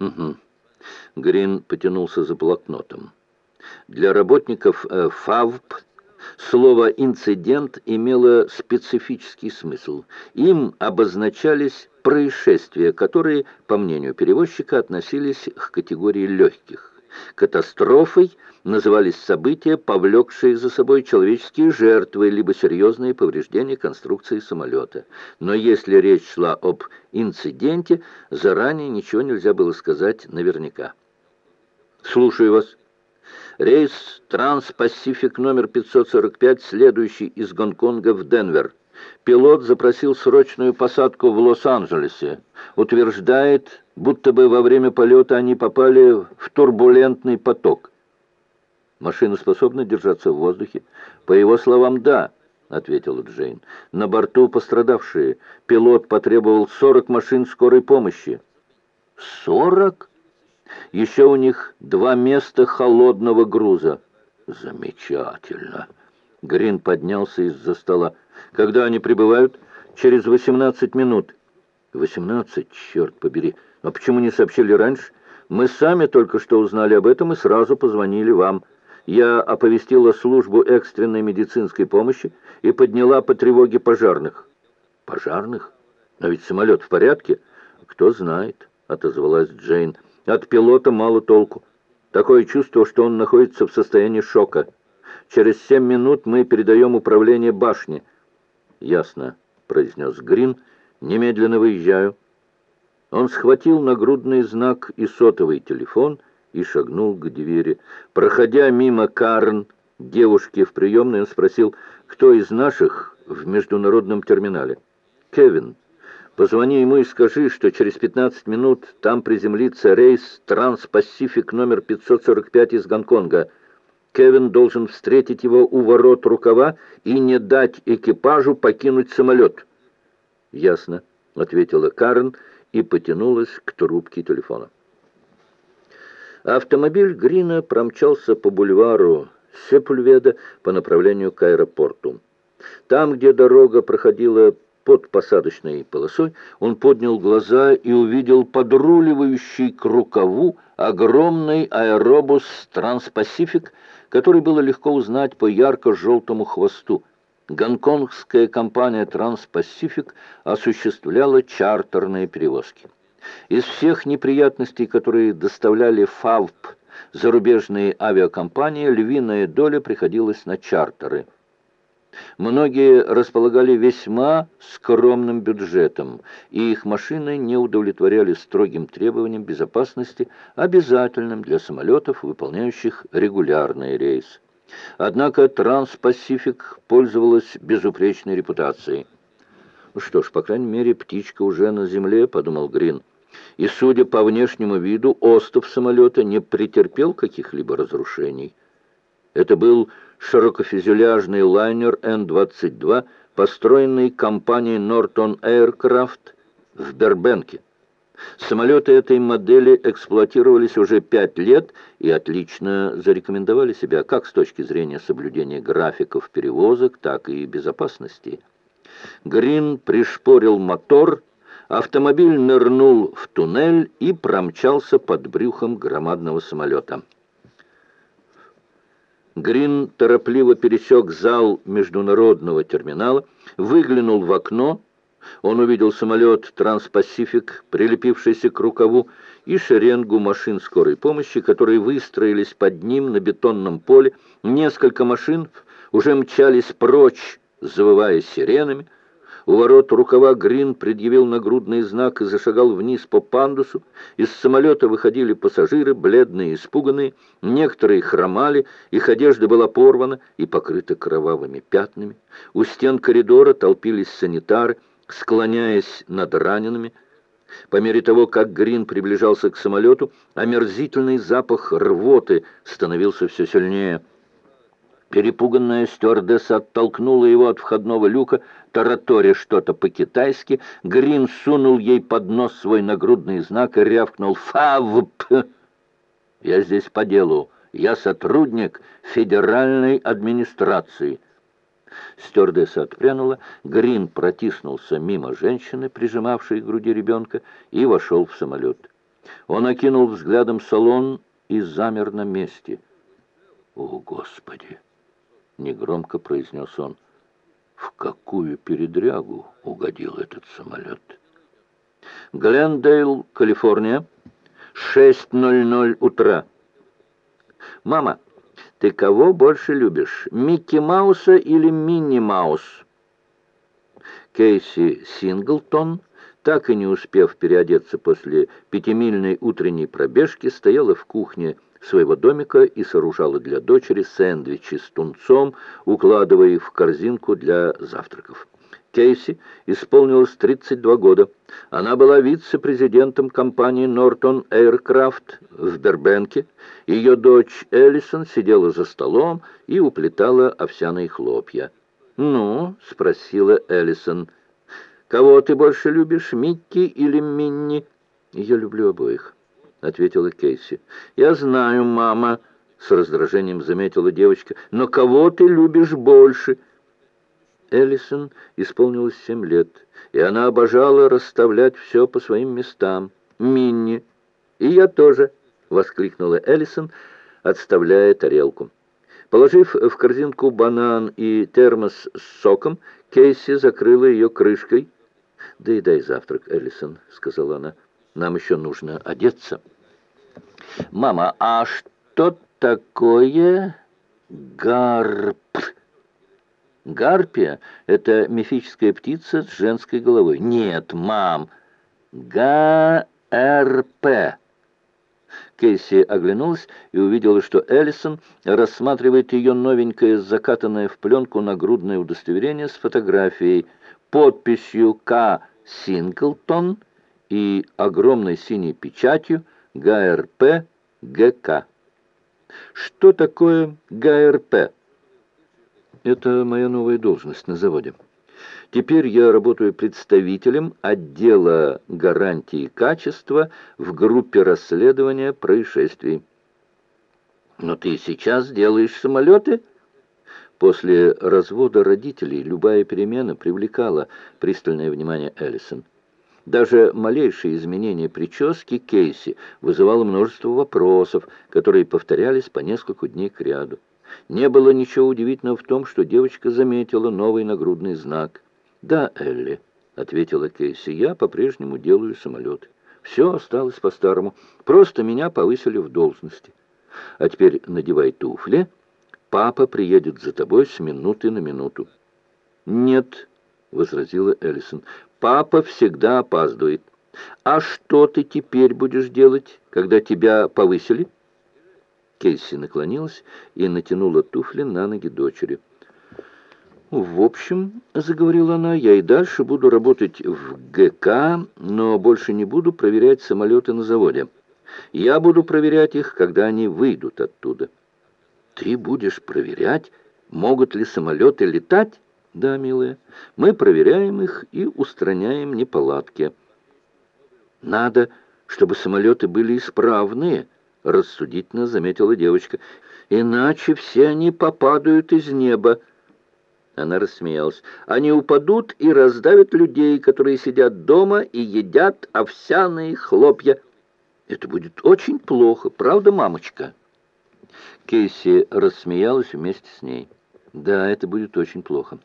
Угу. Грин потянулся за блокнотом. Для работников э, ФАВП слово «инцидент» имело специфический смысл. Им обозначались происшествия, которые, по мнению перевозчика, относились к категории легких. Катастрофой назывались события, повлекшие за собой человеческие жертвы, либо серьезные повреждения конструкции самолета. Но если речь шла об инциденте, заранее ничего нельзя было сказать наверняка. «Слушаю вас». Рейс Транс-Пасифик номер 545, следующий из Гонконга в Денвер. Пилот запросил срочную посадку в Лос-Анджелесе. Утверждает, будто бы во время полета они попали в турбулентный поток. Машина способна держаться в воздухе? По его словам, да, ответила Джейн. На борту пострадавшие. Пилот потребовал 40 машин скорой помощи. 40? Еще у них два места холодного груза. Замечательно. Грин поднялся из-за стола. Когда они прибывают? Через 18 минут. 18, черт побери. А почему не сообщили раньше? Мы сами только что узнали об этом и сразу позвонили вам. Я оповестила службу экстренной медицинской помощи и подняла по тревоге пожарных. Пожарных? А ведь самолет в порядке? Кто знает, отозвалась Джейн. От пилота мало толку. Такое чувство, что он находится в состоянии шока. Через семь минут мы передаем управление башне. Ясно, произнес Грин. Немедленно выезжаю. Он схватил нагрудный знак и сотовый телефон и шагнул к двери. Проходя мимо Карн, девушки в приемной, он спросил, кто из наших в международном терминале. «Кевин, позвони ему и скажи, что через 15 минут там приземлится рейс Транс-Пасифик номер 545 из Гонконга. Кевин должен встретить его у ворот рукава и не дать экипажу покинуть самолет». «Ясно», — ответила Карн, — и потянулась к трубке телефона. Автомобиль Грина промчался по бульвару Сепульведа по направлению к аэропорту. Там, где дорога проходила под посадочной полосой, он поднял глаза и увидел подруливающий к рукаву огромный аэробус «Транспасифик», который было легко узнать по ярко-желтому хвосту. Гонконгская компания «Транспасифик» осуществляла чартерные перевозки. Из всех неприятностей, которые доставляли ФАВП зарубежные авиакомпании, львиная доля приходилась на чартеры. Многие располагали весьма скромным бюджетом, и их машины не удовлетворяли строгим требованиям безопасности, обязательным для самолетов, выполняющих регулярные рейсы. Однако Транспасифик пользовалась безупречной репутацией. «Ну что ж, по крайней мере, птичка уже на земле», — подумал Грин. И, судя по внешнему виду, остов самолета не претерпел каких-либо разрушений. Это был широкофюзеляжный лайнер Н-22, построенный компанией Norton Aircraft в Бербенке. Самолеты этой модели эксплуатировались уже пять лет и отлично зарекомендовали себя как с точки зрения соблюдения графиков перевозок, так и безопасности. Грин пришпорил мотор, автомобиль нырнул в туннель и промчался под брюхом громадного самолета. Грин торопливо пересек зал международного терминала, выглянул в окно он увидел самолет «Транспасифик», прилепившийся к рукаву, и шеренгу машин скорой помощи, которые выстроились под ним на бетонном поле. Несколько машин уже мчались прочь, завывая сиренами. У ворот рукава Грин предъявил нагрудный знак и зашагал вниз по пандусу. Из самолета выходили пассажиры, бледные и испуганные. Некоторые хромали, их одежда была порвана и покрыта кровавыми пятнами. У стен коридора толпились санитары склоняясь над ранеными. По мере того, как Грин приближался к самолету, омерзительный запах рвоты становился все сильнее. Перепуганная стюардесса оттолкнула его от входного люка, тараторя что-то по-китайски. Грин сунул ей под нос свой нагрудный знак и рявкнул «Фавп!» «Я здесь по делу. Я сотрудник федеральной администрации». Стюардесса отпрянула, Грин протиснулся мимо женщины, прижимавшей к груди ребенка, и вошел в самолет. Он окинул взглядом салон и замер на месте. «О, Господи!» — негромко произнес он. «В какую передрягу угодил этот самолет?» «Глендейл, Калифорния, 6.00 утра». «Мама, ты кого больше любишь, Микки Мауса или Минни Маус?» Кейси Синглтон так и не успев переодеться после пятимильной утренней пробежки, стояла в кухне своего домика и сооружала для дочери сэндвичи с тунцом, укладывая их в корзинку для завтраков. Кейси исполнилось 32 года. Она была вице-президентом компании Norton Aircraft в Бербенке. Ее дочь Эллисон сидела за столом и уплетала овсяные хлопья. «Ну?» — спросила Эллисон. «Кого ты больше любишь, Микки или Минни?» «Я люблю обоих», — ответила Кейси. «Я знаю, мама», — с раздражением заметила девочка. «Но кого ты любишь больше?» Эллисон исполнилось семь лет, и она обожала расставлять все по своим местам. «Минни!» «И я тоже!» — воскликнула Эллисон, отставляя тарелку. Положив в корзинку банан и термос с соком, Кейси закрыла ее крышкой, «Да и дай завтрак, Эллисон», — сказала она. «Нам еще нужно одеться». «Мама, а что такое гарп?» «Гарпия — это мифическая птица с женской головой». «Нет, мам, ГРП». Кейси оглянулась и увидела, что Эллисон рассматривает ее новенькое, закатанное в пленку нагрудное удостоверение с фотографией, подписью «К. Синглтон» и огромной синей печатью ГРП ГК. Что такое ГРП? Это моя новая должность на заводе. Теперь я работаю представителем отдела гарантии качества в группе расследования происшествий. Но ты сейчас делаешь самолеты? После развода родителей любая перемена привлекала пристальное внимание Эллисон. Даже малейшее изменение прически Кейси вызывало множество вопросов, которые повторялись по несколько дней к ряду. Не было ничего удивительного в том, что девочка заметила новый нагрудный знак. «Да, Элли», — ответила Кейси, — «я по-прежнему делаю самолеты. Все осталось по-старому, просто меня повысили в должности. А теперь надевай туфли» Папа приедет за тобой с минуты на минуту». «Нет», — возразила Эллисон, — «папа всегда опаздывает. А что ты теперь будешь делать, когда тебя повысили?» Кейси наклонилась и натянула туфли на ноги дочери. «В общем, — заговорила она, — я и дальше буду работать в ГК, но больше не буду проверять самолеты на заводе. Я буду проверять их, когда они выйдут оттуда». Ты будешь проверять, могут ли самолеты летать? Да, милая, мы проверяем их и устраняем неполадки. Надо, чтобы самолеты были исправные, рассудительно заметила девочка. Иначе все они попадают из неба. Она рассмеялась. Они упадут и раздавят людей, которые сидят дома и едят овсяные хлопья. Это будет очень плохо, правда, мамочка?» Кейси рассмеялась вместе с ней. «Да, это будет очень плохо.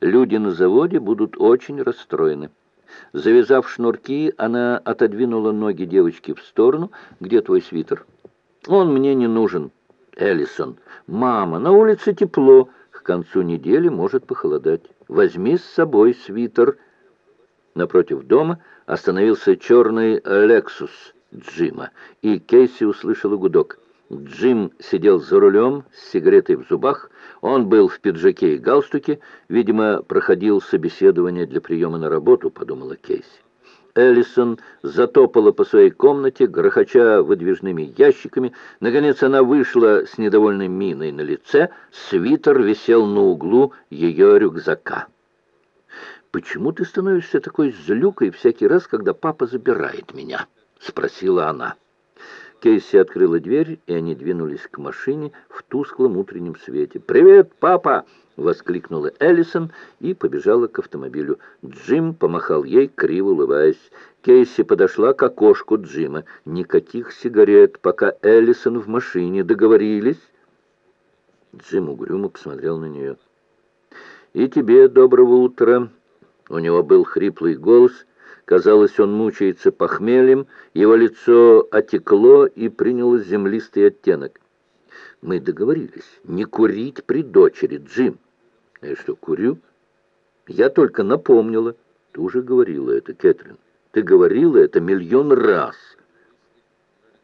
Люди на заводе будут очень расстроены». Завязав шнурки, она отодвинула ноги девочки в сторону. «Где твой свитер?» «Он мне не нужен». «Эллисон, мама, на улице тепло. К концу недели может похолодать. Возьми с собой свитер». Напротив дома остановился черный «Лексус» Джима, и Кейси услышала гудок. Джим сидел за рулем с сигаретой в зубах. Он был в пиджаке и галстуке. Видимо, проходил собеседование для приема на работу, подумала Кейси. Эллисон затопала по своей комнате, грохоча выдвижными ящиками. Наконец она вышла с недовольной миной на лице. Свитер висел на углу ее рюкзака. «Почему ты становишься такой злюкой всякий раз, когда папа забирает меня?» — спросила она. Кейси открыла дверь, и они двинулись к машине в тусклом утреннем свете. «Привет, папа!» — воскликнула Эллисон и побежала к автомобилю. Джим помахал ей, криво улыбаясь. Кейси подошла к окошку Джима. «Никаких сигарет, пока Эллисон в машине. Договорились?» Джим угрюмо посмотрел на нее. «И тебе доброго утра!» У него был хриплый голос — Казалось, он мучается похмельем, его лицо отекло и приняло землистый оттенок. Мы договорились не курить при дочери, Джим. Я что, курю? Я только напомнила. Ты уже говорила это, Кэтрин. Ты говорила это миллион раз.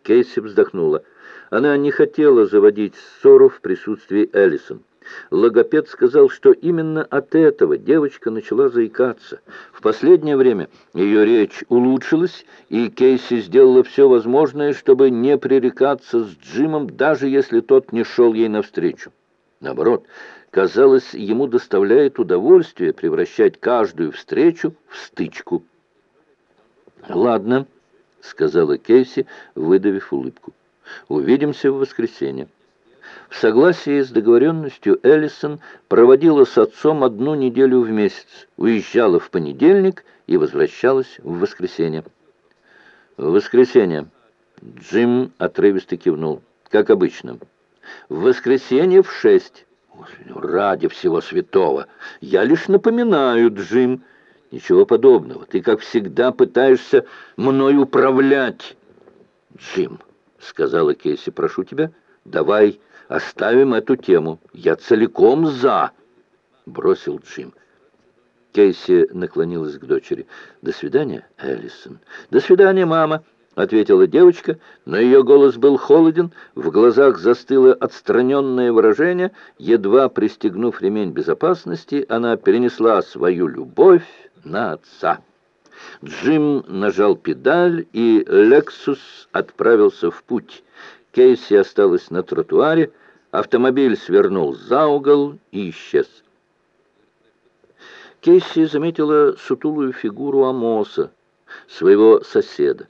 Кейси вздохнула. Она не хотела заводить ссору в присутствии Эллисон. Логопед сказал, что именно от этого девочка начала заикаться. В последнее время ее речь улучшилась, и Кейси сделала все возможное, чтобы не пререкаться с Джимом, даже если тот не шел ей навстречу. Наоборот, казалось, ему доставляет удовольствие превращать каждую встречу в стычку. «Ладно», — сказала Кейси, выдавив улыбку. «Увидимся в воскресенье». В согласии с договоренностью Эллисон проводила с отцом одну неделю в месяц, уезжала в понедельник и возвращалась в воскресенье. В воскресенье Джим отрывисто кивнул, как обычно. В воскресенье в шесть. Ради всего святого! Я лишь напоминаю, Джим. Ничего подобного. Ты, как всегда, пытаешься мной управлять. Джим, сказала Кейси, прошу тебя, давай Оставим эту тему. Я целиком за!» Бросил Джим. Кейси наклонилась к дочери. «До свидания, Эллисон». «До свидания, мама», — ответила девочка, но ее голос был холоден, в глазах застыло отстраненное выражение. Едва пристегнув ремень безопасности, она перенесла свою любовь на отца. Джим нажал педаль, и «Лексус» отправился в путь. Кейси осталась на тротуаре, Автомобиль свернул за угол и исчез. Кейси заметила сутулую фигуру Амоса, своего соседа.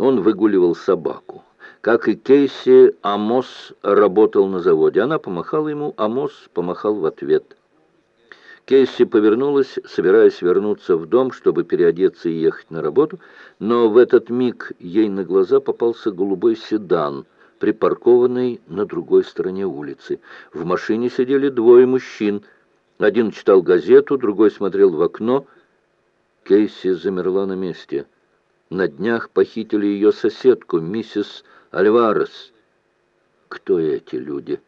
Он выгуливал собаку. Как и Кейси, Амос работал на заводе. Она помахала ему, Амос помахал в ответ. Кейси повернулась, собираясь вернуться в дом, чтобы переодеться и ехать на работу, но в этот миг ей на глаза попался голубой седан — припаркованный на другой стороне улицы. В машине сидели двое мужчин. Один читал газету, другой смотрел в окно. Кейси замерла на месте. На днях похитили ее соседку, миссис Альварес. Кто эти люди?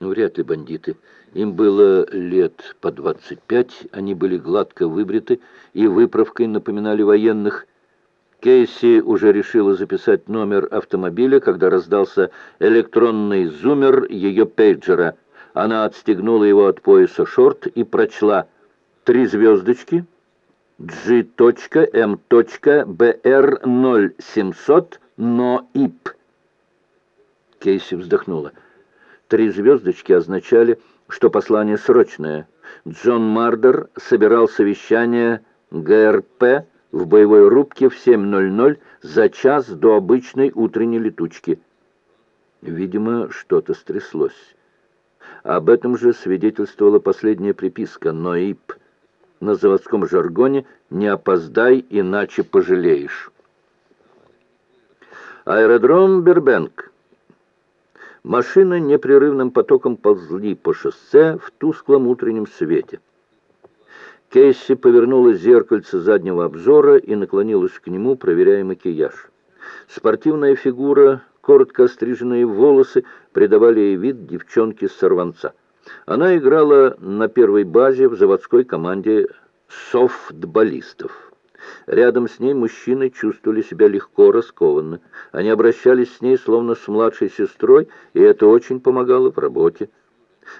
Ну, вряд ли бандиты. Им было лет по двадцать пять, они были гладко выбриты и выправкой напоминали военных. Кейси уже решила записать номер автомобиля, когда раздался электронный зумер ее пейджера. Она отстегнула его от пояса шорт и прочла «Три звездочки, G.M.BR0700, но ИП». Кейси вздохнула. Три звездочки означали, что послание срочное. Джон Мардер собирал совещание ГРП в боевой рубке в 7.00 за час до обычной утренней летучки. Видимо, что-то стряслось. Об этом же свидетельствовала последняя приписка «НОИП». На заводском жаргоне «Не опоздай, иначе пожалеешь». Аэродром Бербенк. Машины непрерывным потоком ползли по шоссе в тусклом утреннем свете. Кейси повернула зеркальце заднего обзора и наклонилась к нему, проверяя макияж. Спортивная фигура, коротко остриженные волосы придавали ей вид девчонки-сорванца. Она играла на первой базе в заводской команде софтболистов. Рядом с ней мужчины чувствовали себя легко, раскованно. Они обращались с ней словно с младшей сестрой, и это очень помогало в работе.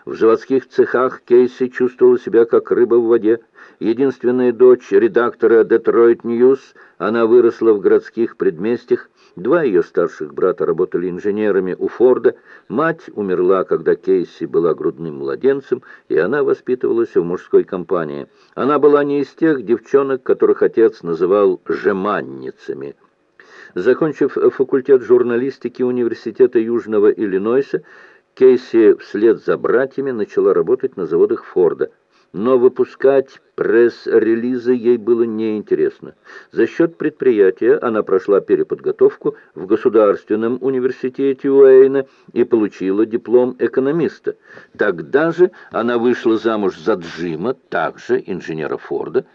В заводских цехах Кейси чувствовала себя как рыба в воде. Единственная дочь редактора «Детройт Ньюс», она выросла в городских предместьях. Два ее старших брата работали инженерами у Форда. Мать умерла, когда Кейси была грудным младенцем, и она воспитывалась в мужской компании. Она была не из тех девчонок, которых отец называл «жеманницами». Закончив факультет журналистики Университета Южного Иллинойса, Кейси вслед за братьями начала работать на заводах Форда – но выпускать пресс-релизы ей было неинтересно. За счет предприятия она прошла переподготовку в Государственном университете Уэйна и получила диплом экономиста. Тогда же она вышла замуж за Джима, также инженера Форда,